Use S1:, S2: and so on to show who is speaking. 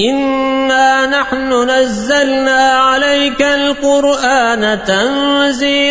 S1: إنا نحن نزلنا عليك القرآن تنزيلا